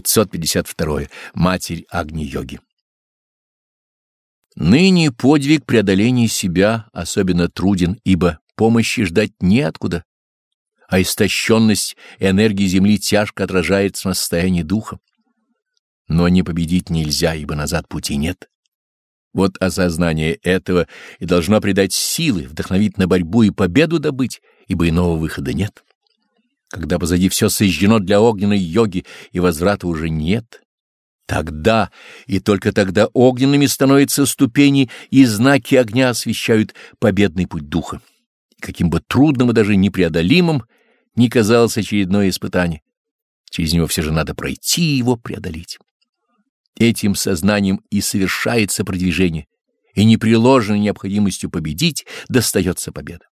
552. Матерь Агни-йоги. Ныне подвиг преодоления себя особенно труден, ибо помощи ждать неоткуда, а истощенность энергии Земли тяжко отражается на состоянии духа. Но не победить нельзя, ибо назад пути нет. Вот осознание этого и должно придать силы, вдохновить на борьбу и победу добыть, ибо иного выхода нет. Когда позади все сожжено для огненной йоги и возврата уже нет, тогда и только тогда огненными становятся ступени и знаки огня освещают победный путь духа. каким бы трудным и даже непреодолимым ни казалось очередное испытание, через него все же надо пройти и его преодолеть. Этим сознанием и совершается продвижение, и непреложной необходимостью победить достается победа.